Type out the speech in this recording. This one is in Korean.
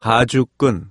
가죽끈.